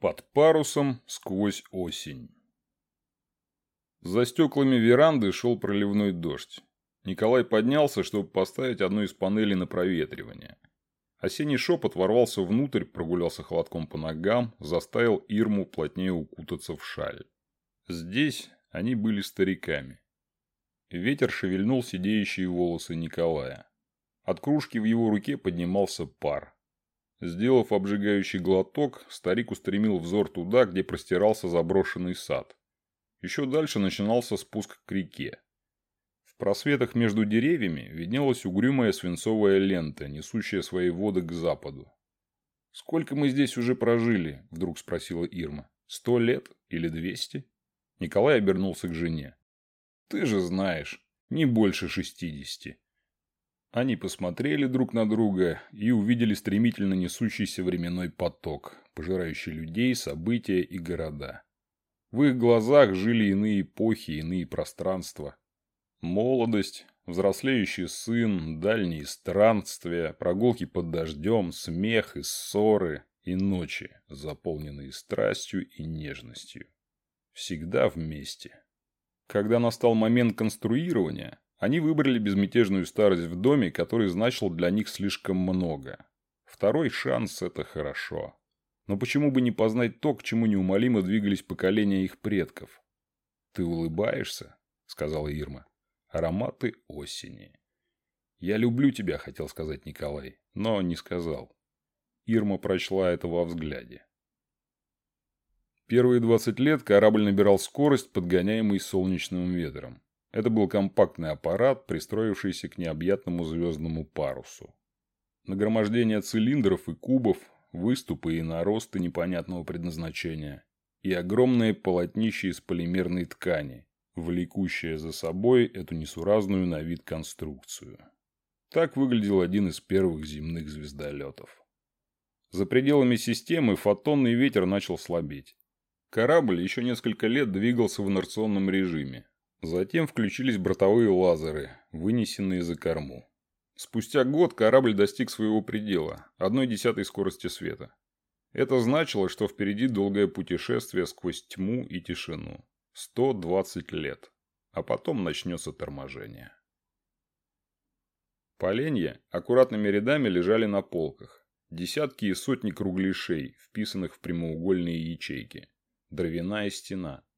Под парусом сквозь осень. За стеклами веранды шел проливной дождь. Николай поднялся, чтобы поставить одну из панелей на проветривание. Осенний шепот ворвался внутрь, прогулялся холодком по ногам, заставил Ирму плотнее укутаться в шаль. Здесь они были стариками. Ветер шевельнул сидеющие волосы Николая. От кружки в его руке поднимался пар. Сделав обжигающий глоток, старик устремил взор туда, где простирался заброшенный сад. Еще дальше начинался спуск к реке. В просветах между деревьями виднелась угрюмая свинцовая лента, несущая свои воды к западу. «Сколько мы здесь уже прожили?» – вдруг спросила Ирма. «Сто лет? Или двести?» Николай обернулся к жене. «Ты же знаешь, не больше шестидесяти. Они посмотрели друг на друга и увидели стремительно несущийся временной поток, пожирающий людей, события и города. В их глазах жили иные эпохи, иные пространства. Молодость, взрослеющий сын, дальние странствия, прогулки под дождем, смех и ссоры, и ночи, заполненные страстью и нежностью. Всегда вместе. Когда настал момент конструирования, они выбрали безмятежную старость в доме, который значил для них слишком много. Второй шанс – это хорошо. Но почему бы не познать то, к чему неумолимо двигались поколения их предков? «Ты улыбаешься?» – сказала Ирма. «Ароматы осени». «Я люблю тебя», – хотел сказать Николай, но не сказал. Ирма прочла это во взгляде. Первые 20 лет корабль набирал скорость, подгоняемый солнечным ветром. Это был компактный аппарат, пристроившийся к необъятному звездному парусу. Нагромождение цилиндров и кубов, выступы и наросты непонятного предназначения и огромное полотнище из полимерной ткани, влекущее за собой эту несуразную на вид конструкцию. Так выглядел один из первых земных звездолетов. За пределами системы фотонный ветер начал слабеть. Корабль еще несколько лет двигался в инерционном режиме, Затем включились бортовые лазеры, вынесенные за корму. Спустя год корабль достиг своего предела – одной десятой скорости света. Это значило, что впереди долгое путешествие сквозь тьму и тишину. 120 лет. А потом начнется торможение. Поленья аккуратными рядами лежали на полках. Десятки и сотни кругляшей, вписанных в прямоугольные ячейки. Дровяная стена –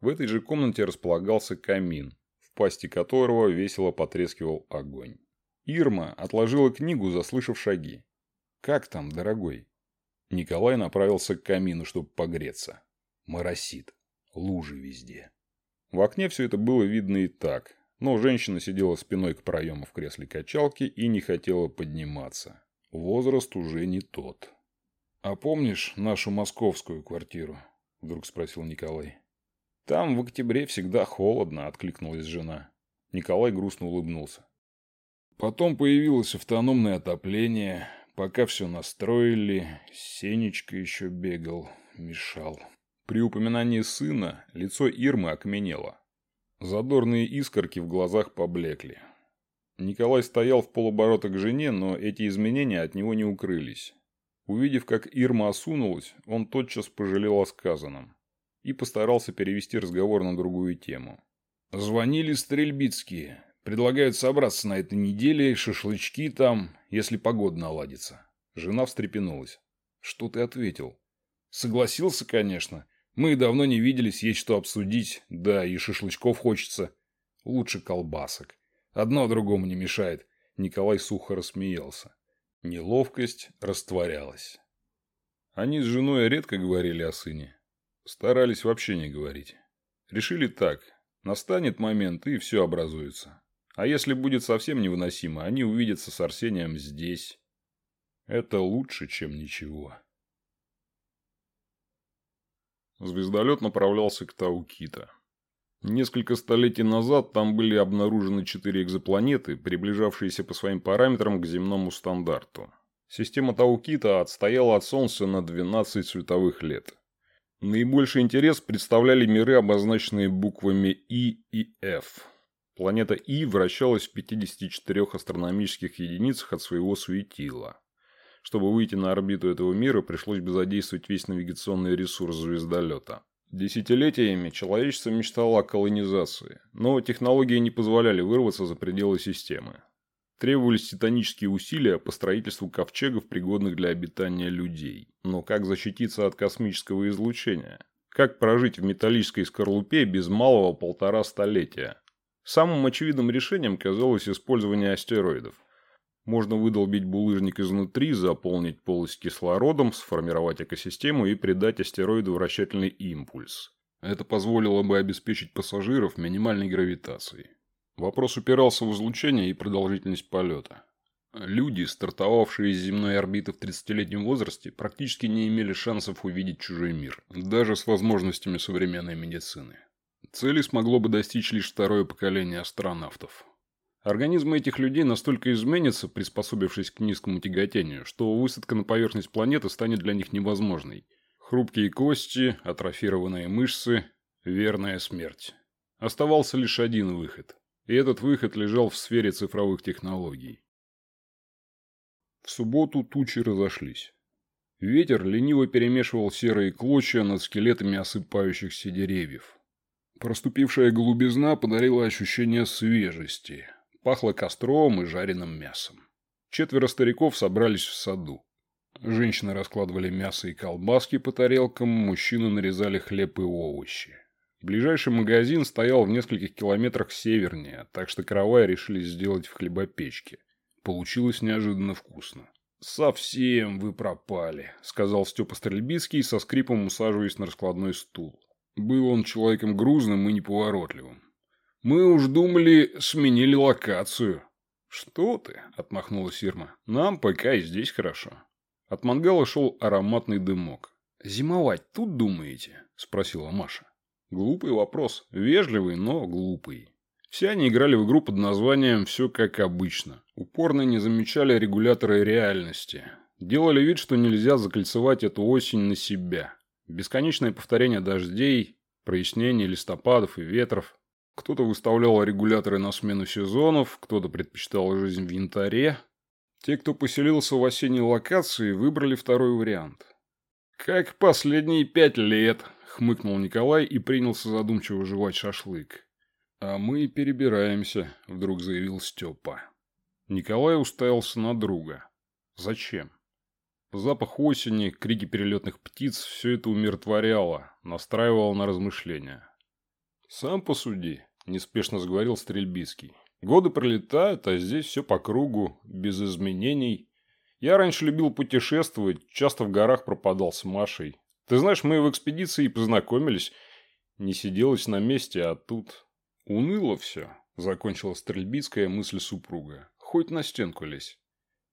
в этой же комнате располагался камин, в пасти которого весело потрескивал огонь. Ирма отложила книгу, заслышав шаги. «Как там, дорогой?» Николай направился к камину, чтобы погреться. Моросит. Лужи везде. В окне все это было видно и так, но женщина сидела спиной к проему в кресле качалки и не хотела подниматься. Возраст уже не тот. «А помнишь нашу московскую квартиру?» – вдруг спросил Николай. «Там в октябре всегда холодно», – откликнулась жена. Николай грустно улыбнулся. Потом появилось автономное отопление. Пока все настроили, Сенечка еще бегал, мешал. При упоминании сына лицо Ирмы окаменело. Задорные искорки в глазах поблекли. Николай стоял в полоборота к жене, но эти изменения от него не укрылись. Увидев, как Ирма осунулась, он тотчас пожалел о сказанном и постарался перевести разговор на другую тему. «Звонили стрельбицкие. Предлагают собраться на этой неделе, шашлычки там, если погода наладится». Жена встрепенулась. «Что ты ответил?» «Согласился, конечно. Мы давно не виделись, есть что обсудить. Да, и шашлычков хочется. Лучше колбасок. Одно другому не мешает». Николай сухо рассмеялся. Неловкость растворялась. Они с женой редко говорили о сыне. Старались вообще не говорить. Решили так. Настанет момент, и все образуется. А если будет совсем невыносимо, они увидятся с Арсением здесь. Это лучше, чем ничего. Звездолет направлялся к Таукита. Несколько столетий назад там были обнаружены четыре экзопланеты, приближавшиеся по своим параметрам к земному стандарту. Система Таукита отстояла от Солнца на 12 световых лет. Наибольший интерес представляли миры, обозначенные буквами И и F. Планета И вращалась в 54 астрономических единицах от своего светила. Чтобы выйти на орбиту этого мира, пришлось бы задействовать весь навигационный ресурс звездолета. Десятилетиями человечество мечтало о колонизации, но технологии не позволяли вырваться за пределы системы. Требовались титанические усилия по строительству ковчегов, пригодных для обитания людей. Но как защититься от космического излучения? Как прожить в металлической скорлупе без малого полтора столетия? Самым очевидным решением казалось использование астероидов. Можно выдолбить булыжник изнутри, заполнить полость кислородом, сформировать экосистему и придать астероиду вращательный импульс. Это позволило бы обеспечить пассажиров минимальной гравитацией. Вопрос упирался в излучение и продолжительность полета. Люди, стартовавшие из земной орбиты в 30-летнем возрасте, практически не имели шансов увидеть чужой мир, даже с возможностями современной медицины. Цели смогло бы достичь лишь второе поколение астронавтов. Организмы этих людей настолько изменятся, приспособившись к низкому тяготению, что высадка на поверхность планеты станет для них невозможной. Хрупкие кости, атрофированные мышцы, верная смерть. Оставался лишь один выход. И этот выход лежал в сфере цифровых технологий. В субботу тучи разошлись. Ветер лениво перемешивал серые клочья над скелетами осыпающихся деревьев. Проступившая голубизна подарила ощущение свежести. Пахло костром и жареным мясом. Четверо стариков собрались в саду. Женщины раскладывали мясо и колбаски по тарелкам, мужчины нарезали хлеб и овощи. Ближайший магазин стоял в нескольких километрах севернее, так что каравай решили сделать в хлебопечке. Получилось неожиданно вкусно. «Совсем вы пропали», — сказал Степа Стрельбицкий, со скрипом усаживаясь на раскладной стул. Был он человеком грузным и неповоротливым. «Мы уж думали, сменили локацию». «Что ты?» – отмахнулась Ирма. «Нам пока и здесь хорошо». От мангала шел ароматный дымок. «Зимовать тут думаете?» – спросила Маша. Глупый вопрос. Вежливый, но глупый. Все они играли в игру под названием «Все как обычно». Упорно не замечали регуляторы реальности. Делали вид, что нельзя закольцевать эту осень на себя. Бесконечное повторение дождей, прояснений листопадов и ветров. Кто-то выставлял регуляторы на смену сезонов, кто-то предпочитал жизнь в янтаре. Те, кто поселился в осенней локации, выбрали второй вариант. «Как последние пять лет», — хмыкнул Николай и принялся задумчиво жевать шашлык. «А мы перебираемся», — вдруг заявил Степа. Николай уставился на друга. «Зачем?» Запах осени, крики перелетных птиц – все это умиротворяло, настраивало на размышления. «Сам посуди», – неспешно заговорил Стрельбицкий. «Годы пролетают, а здесь все по кругу, без изменений. Я раньше любил путешествовать, часто в горах пропадал с Машей. Ты знаешь, мы в экспедиции и познакомились. Не сиделось на месте, а тут... Уныло все», – закончила Стрельбицкая мысль супруга. «Хоть на стенку лезь».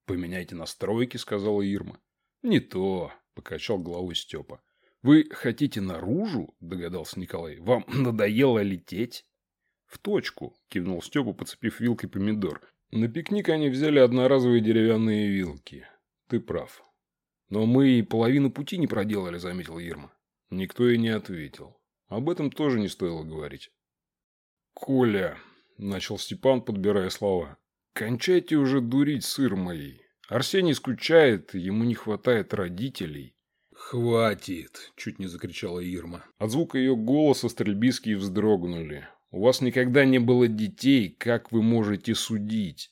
«Поменяйте настройки», – сказала Ирма. «Не то», – покачал головой Степа. «Вы хотите наружу?» – догадался Николай. «Вам надоело лететь?» «В точку», – кивнул Степа, подцепив вилкой помидор. «На пикник они взяли одноразовые деревянные вилки. Ты прав». «Но мы и половину пути не проделали», – заметил Ирма. Никто и не ответил. Об этом тоже не стоило говорить. «Коля», – начал Степан, подбирая слова, – «кончайте уже дурить сыр моей. Арсений скучает, ему не хватает родителей. «Хватит!» – чуть не закричала Ирма. От звука ее голоса стрельбийские вздрогнули. «У вас никогда не было детей, как вы можете судить?»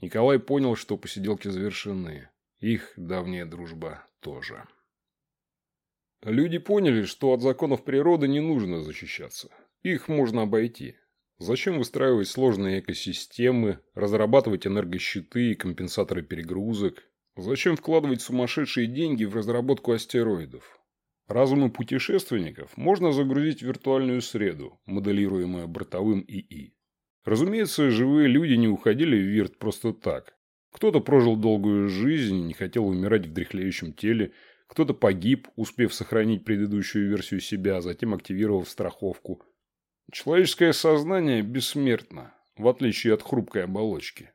Николай понял, что посиделки завершены. Их давняя дружба тоже. Люди поняли, что от законов природы не нужно защищаться. Их можно обойти. Зачем выстраивать сложные экосистемы, разрабатывать энергощиты и компенсаторы перегрузок? Зачем вкладывать сумасшедшие деньги в разработку астероидов? Разумы путешественников можно загрузить в виртуальную среду, моделируемую бортовым ИИ. Разумеется, живые люди не уходили в вирт просто так. Кто-то прожил долгую жизнь и не хотел умирать в дряхлеющем теле, кто-то погиб, успев сохранить предыдущую версию себя, затем активировав страховку – Человеческое сознание бессмертно, в отличие от хрупкой оболочки.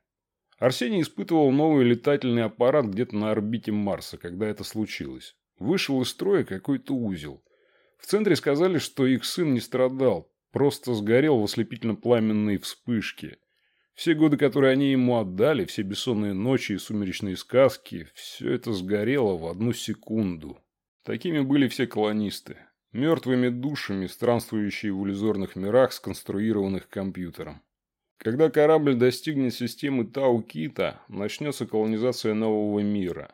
Арсений испытывал новый летательный аппарат где-то на орбите Марса, когда это случилось. Вышел из строя какой-то узел. В центре сказали, что их сын не страдал, просто сгорел в ослепительно-пламенной вспышке. Все годы, которые они ему отдали, все бессонные ночи и сумеречные сказки, все это сгорело в одну секунду. Такими были все колонисты. Мертвыми душами, странствующие в иллюзорных мирах, сконструированных компьютером. Когда корабль достигнет системы Тау-Кита, начнется колонизация нового мира.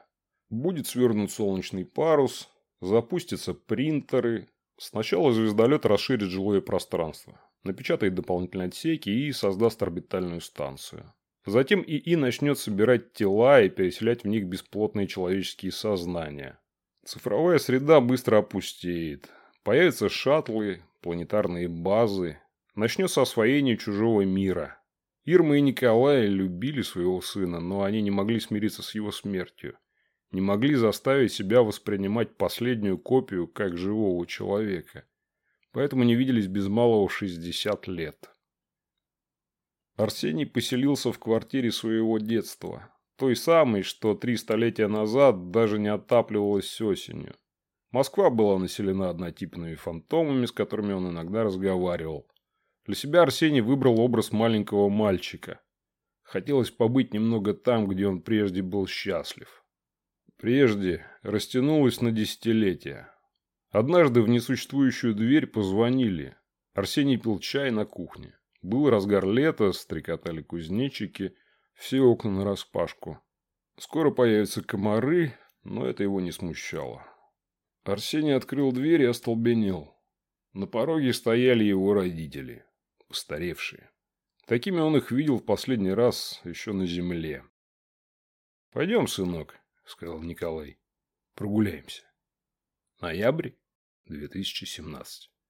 Будет свернут солнечный парус, запустятся принтеры. Сначала звездолет расширит жилое пространство напечатает дополнительные отсеки и создаст орбитальную станцию. Затем ИИ начнет собирать тела и переселять в них бесплотные человеческие сознания. Цифровая среда быстро опустеет. Появятся шаттлы, планетарные базы. Начнется освоение чужого мира. Ирма и Николай любили своего сына, но они не могли смириться с его смертью. Не могли заставить себя воспринимать последнюю копию как живого человека поэтому не виделись без малого 60 лет. Арсений поселился в квартире своего детства, той самой, что три столетия назад даже не отапливалась осенью. Москва была населена однотипными фантомами, с которыми он иногда разговаривал. Для себя Арсений выбрал образ маленького мальчика. Хотелось побыть немного там, где он прежде был счастлив. Прежде растянулось на десятилетия. Однажды в несуществующую дверь позвонили. Арсений пил чай на кухне. Был разгар лета, стрекотали кузнечики, все окна нараспашку. Скоро появятся комары, но это его не смущало. Арсений открыл дверь и остолбенел. На пороге стояли его родители, постаревшие. Такими он их видел в последний раз еще на земле. «Пойдем, сынок», — сказал Николай. «Прогуляемся». «Ноябрь?» 2017